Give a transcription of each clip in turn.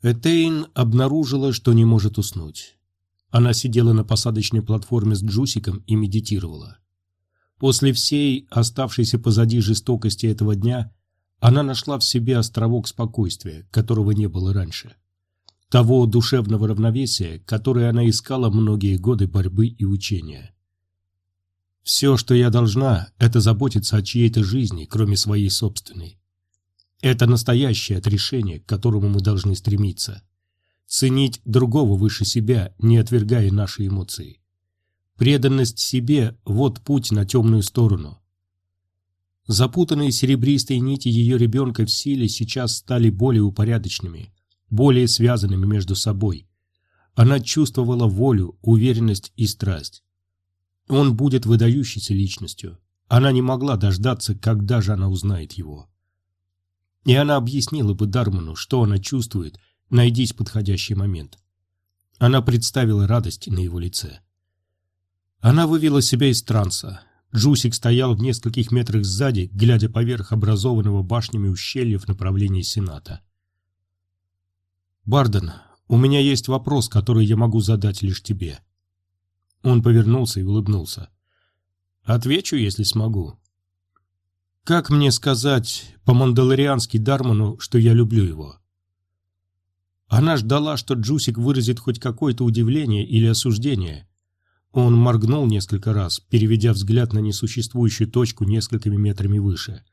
Этейн обнаружила, что не может уснуть. Она сидела на посадочной платформе с Джусиком и медитировала. После всей оставшейся позади жестокости этого дня она нашла в себе островок спокойствия, которого не было раньше. Того душевного равновесия, которое она искала многие годы борьбы и учения. Все, что я должна, это заботиться о чьей-то жизни, кроме своей собственной. Это настоящее отрешение, к которому мы должны стремиться. Ценить другого выше себя, не отвергая наши эмоции. Преданность себе – вот путь на темную сторону. Запутанные серебристые нити ее ребенка в силе сейчас стали более упорядоченными, более связанными между собой. Она чувствовала волю, уверенность и страсть. Он будет выдающейся личностью. Она не могла дождаться, когда же она узнает его. И она объяснила бы Дарману, что она чувствует, найдись подходящий момент. Она представила радость на его лице. Она вывела себя из транса. Джусик стоял в нескольких метрах сзади, глядя поверх образованного башнями ущелья в направлении Сената. «Барден, у меня есть вопрос, который я могу задать лишь тебе». Он повернулся и улыбнулся. «Отвечу, если смогу. Как мне сказать по-мандалориански Дарману, что я люблю его? Она ждала, что Джусик выразит хоть какое-то удивление или осуждение. Он моргнул несколько раз, переведя взгляд на несуществующую точку несколькими метрами выше.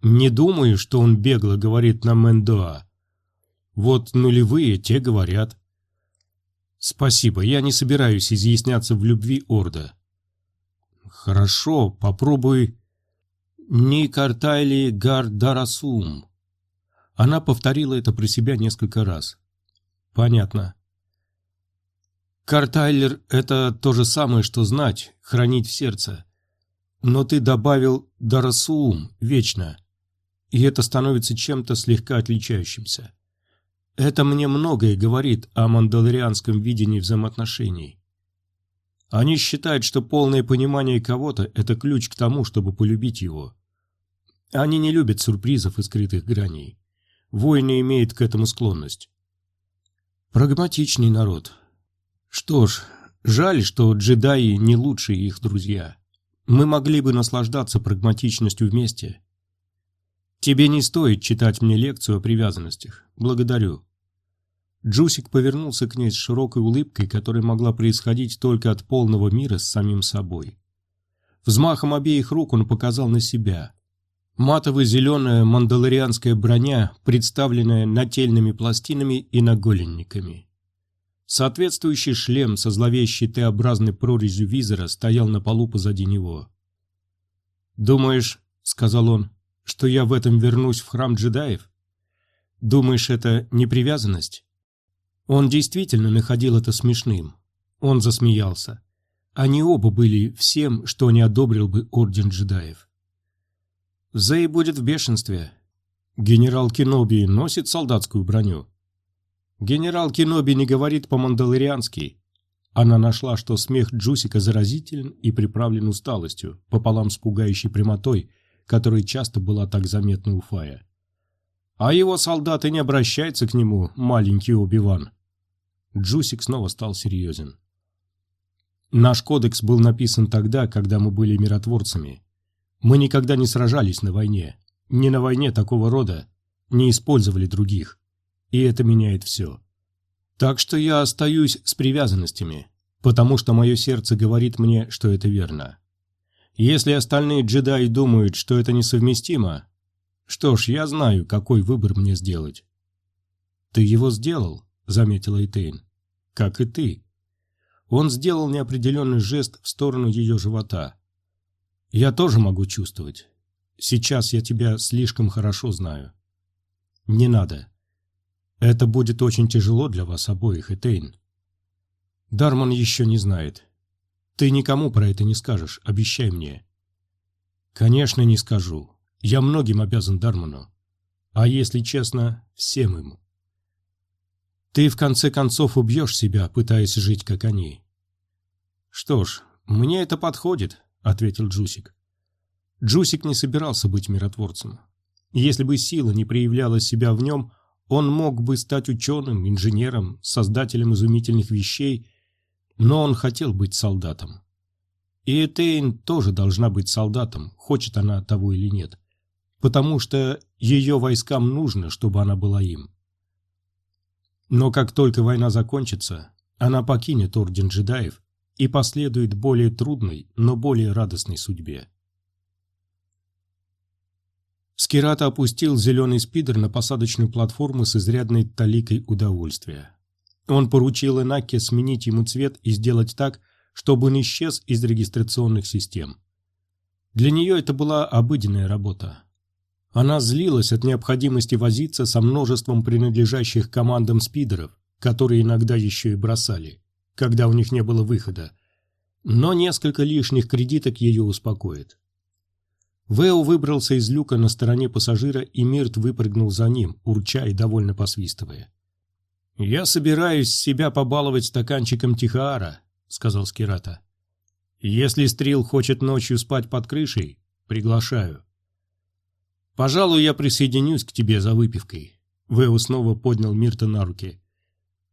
«Не думаю, что он бегло говорит на Мендоа. Вот нулевые те говорят». «Спасибо, я не собираюсь изъясняться в любви Орда». «Хорошо, попробуй...» «Ни картайли гардарасум». Она повторила это про себя несколько раз. «Понятно». «Картайлер — это то же самое, что знать, хранить в сердце. Но ты добавил «дарасуум» — вечно, и это становится чем-то слегка отличающимся. Это мне многое говорит о мандалорианском видении взаимоотношений. Они считают, что полное понимание кого-то – это ключ к тому, чтобы полюбить его. Они не любят сюрпризов и скрытых граней. Воины имеют к этому склонность. Прагматичный народ. Что ж, жаль, что джедаи не лучшие их друзья. Мы могли бы наслаждаться прагматичностью вместе. Тебе не стоит читать мне лекцию о привязанностях. Благодарю. Джусик повернулся к ней с широкой улыбкой, которая могла происходить только от полного мира с самим собой. Взмахом обеих рук он показал на себя. Матово-зеленая мандалорианская броня, представленная нательными пластинами и наголенниками. Соответствующий шлем со зловещей Т-образной прорезью визора стоял на полу позади него. «Думаешь, — сказал он, — что я в этом вернусь в храм джедаев? Думаешь, это не привязанность?» Он действительно находил это смешным. Он засмеялся. Они оба были всем, что не одобрил бы Орден джедаев. Зей будет в бешенстве. Генерал Кеноби носит солдатскую броню. Генерал Кеноби не говорит по-мандалориански. Она нашла, что смех Джусика заразителен и приправлен усталостью, пополам с пугающей прямотой, которая часто была так заметна у Фая. А его солдаты не обращаются к нему, маленький Оби-Ван. Джусик снова стал серьезен. Наш кодекс был написан тогда, когда мы были миротворцами. Мы никогда не сражались на войне. Не на войне такого рода. Не использовали других. И это меняет все. Так что я остаюсь с привязанностями, потому что мое сердце говорит мне, что это верно. Если остальные джедаи думают, что это несовместимо, что ж, я знаю, какой выбор мне сделать. Ты его сделал, заметила Этейн. Как и ты. Он сделал неопределенный жест в сторону ее живота. Я тоже могу чувствовать. Сейчас я тебя слишком хорошо знаю. Не надо. Это будет очень тяжело для вас обоих, Этейн. Дарман еще не знает. Ты никому про это не скажешь, обещай мне. Конечно, не скажу. Я многим обязан Дарману. А если честно, всем им. Ты в конце концов убьешь себя, пытаясь жить, как они. Что ж, мне это подходит, ответил Джусик. Джусик не собирался быть миротворцем. Если бы сила не проявляла себя в нем, Он мог бы стать ученым, инженером, создателем изумительных вещей, но он хотел быть солдатом. И Этейн тоже должна быть солдатом, хочет она того или нет, потому что ее войскам нужно, чтобы она была им. Но как только война закончится, она покинет Орден джедаев и последует более трудной, но более радостной судьбе. Скирата опустил зеленый спидер на посадочную платформу с изрядной таликой удовольствия. Он поручил Энаке сменить ему цвет и сделать так, чтобы он исчез из регистрационных систем. Для нее это была обыденная работа. Она злилась от необходимости возиться со множеством принадлежащих командам спидеров, которые иногда еще и бросали, когда у них не было выхода. Но несколько лишних кредиток ее успокоит. Вэо выбрался из люка на стороне пассажира, и Мирт выпрыгнул за ним, урча и довольно посвистывая. «Я собираюсь себя побаловать стаканчиком Тихаара», — сказал Скирата. «Если Стрил хочет ночью спать под крышей, приглашаю». «Пожалуй, я присоединюсь к тебе за выпивкой». Вэу снова поднял Мирта на руки.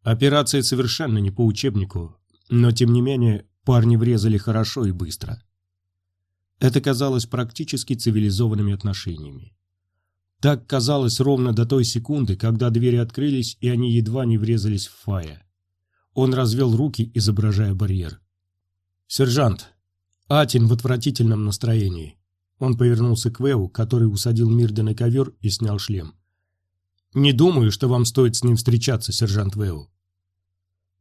Операция совершенно не по учебнику, но тем не менее парни врезали хорошо и быстро. Это казалось практически цивилизованными отношениями. Так казалось ровно до той секунды, когда двери открылись, и они едва не врезались в Фая. Он развел руки, изображая барьер. «Сержант, Атин в отвратительном настроении». Он повернулся к Вэу, который усадил Мирда на ковер и снял шлем. «Не думаю, что вам стоит с ним встречаться, сержант Вэу».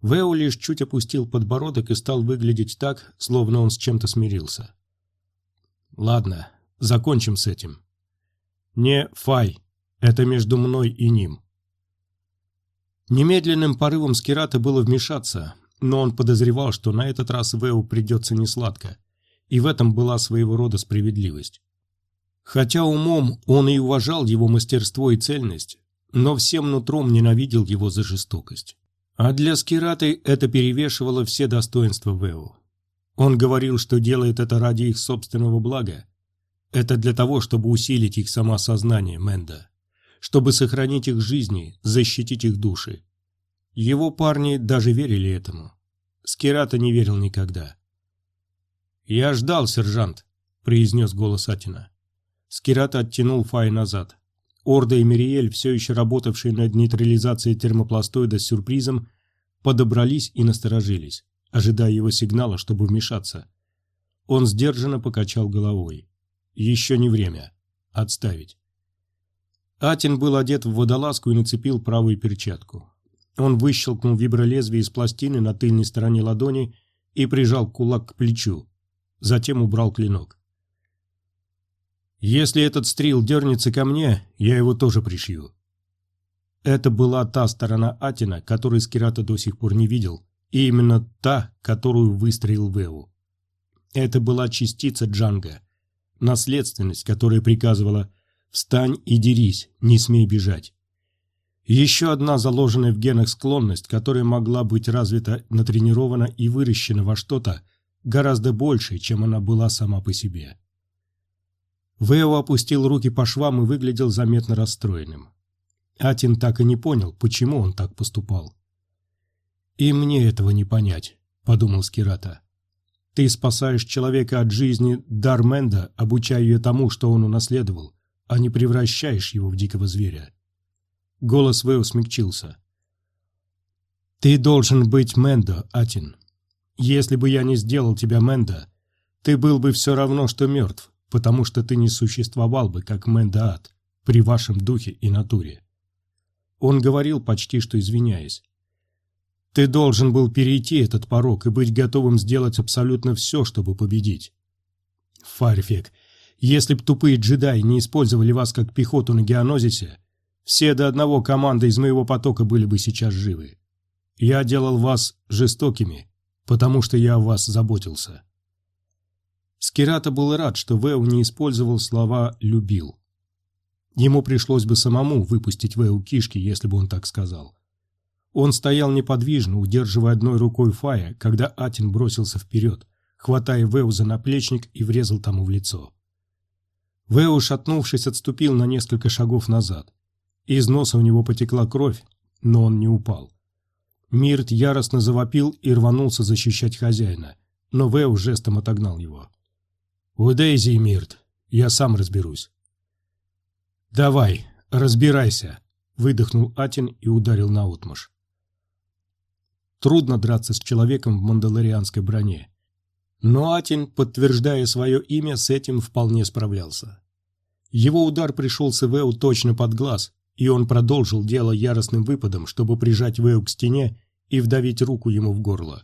Вэу лишь чуть опустил подбородок и стал выглядеть так, словно он с чем-то смирился. «Ладно, закончим с этим. Не Фай, это между мной и ним». Немедленным порывом Скирата было вмешаться, но он подозревал, что на этот раз Вэу придется несладко, и в этом была своего рода справедливость. Хотя умом он и уважал его мастерство и цельность, но всем нутром ненавидел его за жестокость. А для Скираты это перевешивало все достоинства Вэу. Он говорил, что делает это ради их собственного блага. Это для того, чтобы усилить их самосознание, Мэнда. Чтобы сохранить их жизни, защитить их души. Его парни даже верили этому. Скирата не верил никогда. «Я ждал, сержант», — произнес голос Атина. Скирата оттянул Фай назад. Орда и Мириэль, все еще работавшие над нейтрализацией термопластоида с сюрпризом, подобрались и насторожились ожидая его сигнала, чтобы вмешаться. Он сдержанно покачал головой. Еще не время. Отставить. Атин был одет в водолазку и нацепил правую перчатку. Он выщелкнул вибролезвие из пластины на тыльной стороне ладони и прижал кулак к плечу. Затем убрал клинок. «Если этот стрел дернется ко мне, я его тоже пришью». Это была та сторона Атина, которую Скирата до сих пор не видел, и именно та, которую выстроил Вэу. Это была частица Джанга, наследственность, которая приказывала «Встань и дерись, не смей бежать». Еще одна заложенная в генах склонность, которая могла быть развита, натренирована и выращена во что-то гораздо большее, чем она была сама по себе. Вэо опустил руки по швам и выглядел заметно расстроенным. Атин так и не понял, почему он так поступал. «И мне этого не понять», — подумал Скирата. «Ты спасаешь человека от жизни Дарменда, обучая ее тому, что он унаследовал, а не превращаешь его в дикого зверя». Голос Вэу смягчился. «Ты должен быть Мендо, Атин. Если бы я не сделал тебя Мендо, ты был бы все равно, что мертв, потому что ты не существовал бы, как Мендо-Ат, при вашем духе и натуре». Он говорил, почти что извиняясь. Ты должен был перейти этот порог и быть готовым сделать абсолютно все, чтобы победить. Фарфек, если б тупые джедаи не использовали вас как пехоту на Геонозисе, все до одного команды из моего потока были бы сейчас живы. Я делал вас жестокими, потому что я о вас заботился. Скирата был рад, что Вэу не использовал слова «любил». Ему пришлось бы самому выпустить Вэу кишки, если бы он так сказал. Он стоял неподвижно, удерживая одной рукой Фая, когда Атин бросился вперед, хватая Вэу за наплечник и врезал тому в лицо. Вэу, шатнувшись, отступил на несколько шагов назад. Из носа у него потекла кровь, но он не упал. Мирт яростно завопил и рванулся защищать хозяина, но Вэу жестом отогнал его. «У Дейзи Мирт, я сам разберусь». «Давай, разбирайся», — выдохнул Атин и ударил на наотмашь. Трудно драться с человеком в мандалорианской броне. Но Атин, подтверждая свое имя, с этим вполне справлялся. Его удар пришелся Вэу точно под глаз, и он продолжил дело яростным выпадом, чтобы прижать Вэу к стене и вдавить руку ему в горло.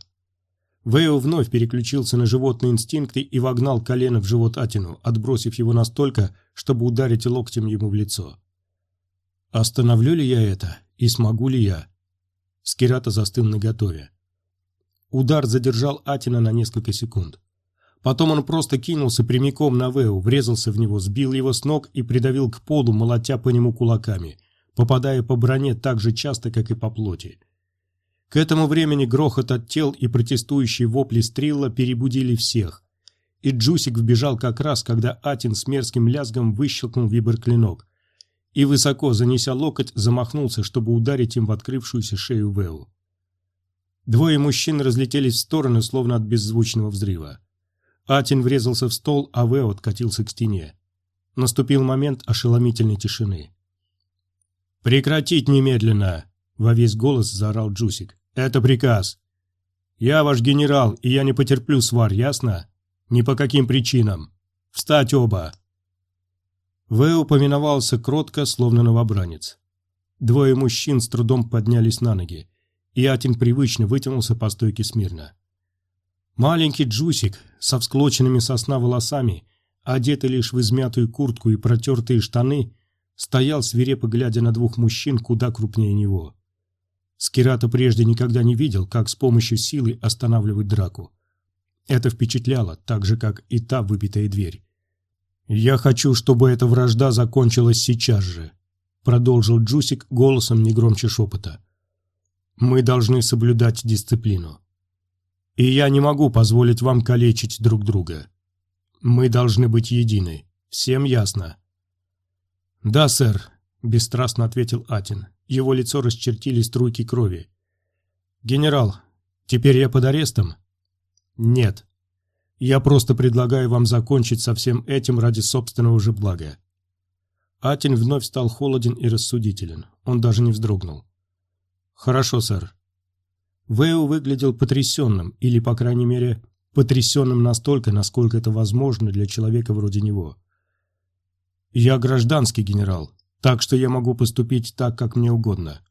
Вэу вновь переключился на животные инстинкты и вогнал колено в живот Атину, отбросив его настолько, чтобы ударить локтем ему в лицо. «Остановлю ли я это? И смогу ли я?» Скирата застыл наготове. Удар задержал Атина на несколько секунд. Потом он просто кинулся прямиком на Вэу, врезался в него, сбил его с ног и придавил к полу, молотя по нему кулаками, попадая по броне так же часто, как и по плоти. К этому времени грохот от тел и протестующие вопли Стрилла перебудили всех. И Джусик вбежал как раз, когда Атин с мерзким лязгом выщелкнул вибр-клинок. И, высоко занеся локоть, замахнулся, чтобы ударить им в открывшуюся шею Вэу. Двое мужчин разлетелись в стороны, словно от беззвучного взрыва. Атин врезался в стол, а Вэо откатился к стене. Наступил момент ошеломительной тишины. «Прекратить немедленно!» — во весь голос заорал Джусик. «Это приказ. Я ваш генерал, и я не потерплю свар, ясно? Ни по каким причинам. Встать оба!» Вэо упоминовался кротко, словно новобранец. Двое мужчин с трудом поднялись на ноги и Атин привычно вытянулся по стойке смирно. Маленький Джусик со всклоченными сосна волосами, одетый лишь в измятую куртку и протертые штаны, стоял свирепо глядя на двух мужчин куда крупнее него. Скирата прежде никогда не видел, как с помощью силы останавливать драку. Это впечатляло, так же, как и та выбитая дверь. «Я хочу, чтобы эта вражда закончилась сейчас же», — продолжил Джусик голосом не громче шепота. Мы должны соблюдать дисциплину. И я не могу позволить вам калечить друг друга. Мы должны быть едины. Всем ясно?» «Да, сэр», — бесстрастно ответил Атин. Его лицо расчертили струйки крови. «Генерал, теперь я под арестом?» «Нет. Я просто предлагаю вам закончить со всем этим ради собственного же блага». Атин вновь стал холоден и рассудителен. Он даже не вздрогнул. «Хорошо, сэр». Вэйл выглядел потрясенным, или, по крайней мере, потрясенным настолько, насколько это возможно для человека вроде него. «Я гражданский генерал, так что я могу поступить так, как мне угодно.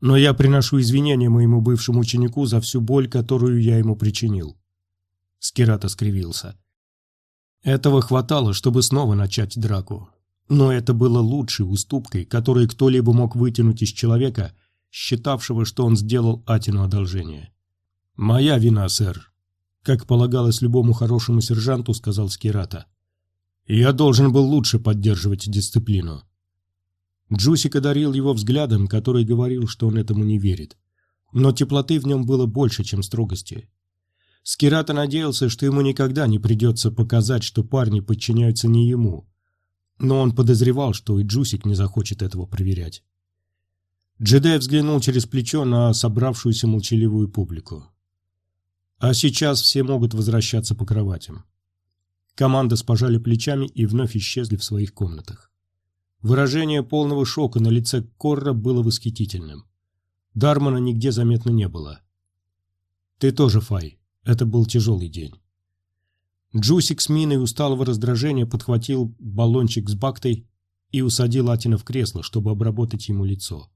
Но я приношу извинения моему бывшему ученику за всю боль, которую я ему причинил». Скирата скривился. Этого хватало, чтобы снова начать драку. Но это было лучшей уступкой, которую кто-либо мог вытянуть из человека, считавшего, что он сделал Атину одолжение. «Моя вина, сэр», — как полагалось любому хорошему сержанту, сказал Скирата. «Я должен был лучше поддерживать дисциплину». Джусик одарил его взглядом, который говорил, что он этому не верит. Но теплоты в нем было больше, чем строгости. Скирата надеялся, что ему никогда не придется показать, что парни подчиняются не ему. Но он подозревал, что и Джусик не захочет этого проверять. Джедай взглянул через плечо на собравшуюся молчаливую публику. А сейчас все могут возвращаться по кроватям. Команда спожали плечами и вновь исчезли в своих комнатах. Выражение полного шока на лице Корра было восхитительным. Дармана нигде заметно не было. «Ты тоже, Фай. Это был тяжелый день». Джусик с миной усталого раздражения подхватил баллончик с бактой и усадил Атина в кресло, чтобы обработать ему лицо.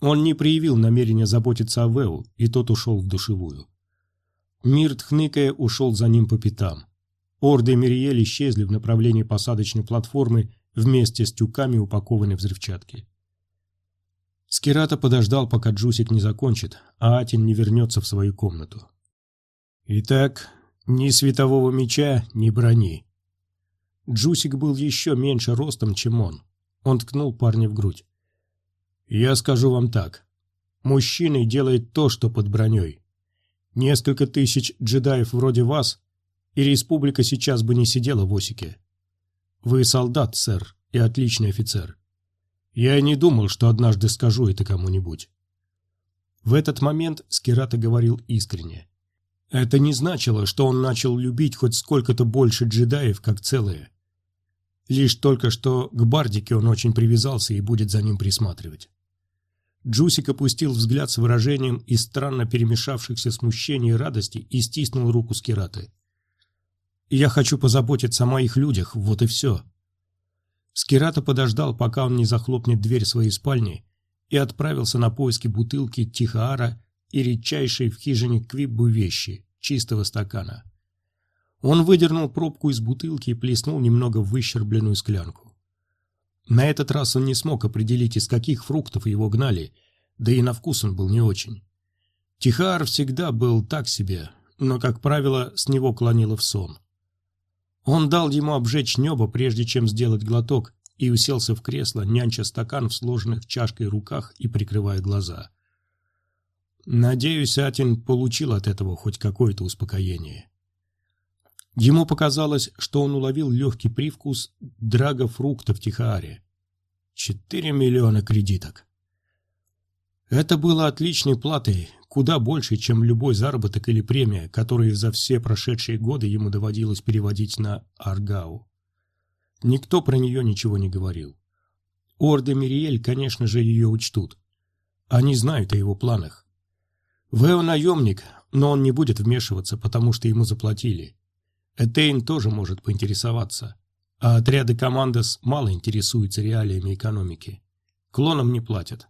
Он не проявил намерения заботиться о Вэу, и тот ушел в душевую. Мирт, хныкая, ушел за ним по пятам. Орды Мириэль исчезли в направлении посадочной платформы вместе с тюками упакованной взрывчатки. Скирата подождал, пока Джусик не закончит, а Атин не вернется в свою комнату. Итак, ни светового меча, ни брони. Джусик был еще меньше ростом, чем он. Он ткнул парня в грудь. Я скажу вам так. Мужчина делает то, что под броней. Несколько тысяч джедаев вроде вас, и республика сейчас бы не сидела в Осике. Вы солдат, сэр, и отличный офицер. Я и не думал, что однажды скажу это кому-нибудь. В этот момент Скирата говорил искренне. Это не значило, что он начал любить хоть сколько-то больше джедаев, как целые. Лишь только что к Бардике он очень привязался и будет за ним присматривать. Джусик опустил взгляд с выражением из странно перемешавшихся смущения и радости и стиснул руку Скираты. «Я хочу позаботиться о моих людях, вот и все». Скирата подождал, пока он не захлопнет дверь своей спальни, и отправился на поиски бутылки Тихаара и редчайшей в хижине Квиббу вещи, чистого стакана. Он выдернул пробку из бутылки и плеснул немного в выщербленную склянку. На этот раз он не смог определить, из каких фруктов его гнали, да и на вкус он был не очень. Тихар всегда был так себе, но, как правило, с него клонило в сон. Он дал ему обжечь небо, прежде чем сделать глоток, и уселся в кресло, нянча стакан в сложенных чашкой руках и прикрывая глаза. Надеюсь, Атин получил от этого хоть какое-то успокоение. Ему показалось, что он уловил легкий привкус драгофрукта в Тихааре. Четыре миллиона кредиток. Это было отличной платой, куда больше, чем любой заработок или премия, которые за все прошедшие годы ему доводилось переводить на Аргау. Никто про нее ничего не говорил. Орды Мириэль, конечно же, ее учтут. Они знают о его планах. Вэо наемник, но он не будет вмешиваться, потому что ему заплатили. Этейн тоже может поинтересоваться. А отряды Командос мало интересуются реалиями экономики. Клонам не платят.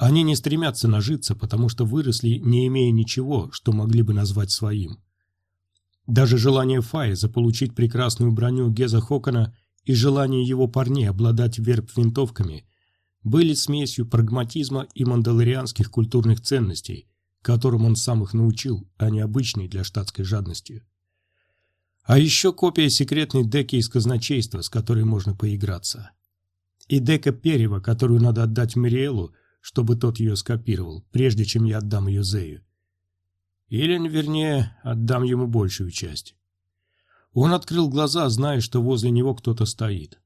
Они не стремятся нажиться, потому что выросли, не имея ничего, что могли бы назвать своим. Даже желание Фаи заполучить прекрасную броню Геза Хокона и желание его парней обладать верб-винтовками были смесью прагматизма и мандалорианских культурных ценностей, которым он сам их научил, а не обычной для штатской жадностью. А еще копия секретной деки из казначейства, с которой можно поиграться. И дека Перева, которую надо отдать Мариэлу, чтобы тот ее скопировал, прежде чем я отдам ее Зею. Или, вернее, отдам ему большую часть. Он открыл глаза, зная, что возле него кто-то стоит.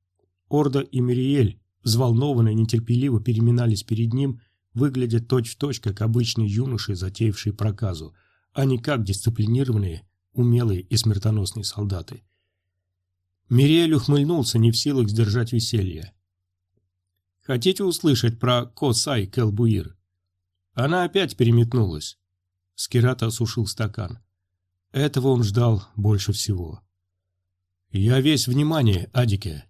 Орда и Мириэль, взволнованно и нетерпеливо переминались перед ним, выглядя точь-в-точь, точь, как обычные юноши, затеявшие проказу, а не как дисциплинированные, умелые и смертоносные солдаты. Мириэль ухмыльнулся, не в силах сдержать веселье. «Хотите услышать про Косай Келбуир?» Она опять переметнулась. Скирата осушил стакан. Этого он ждал больше всего. «Я весь внимание, Адике.